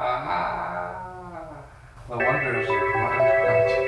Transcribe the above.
Ah, the wonders of modern culture.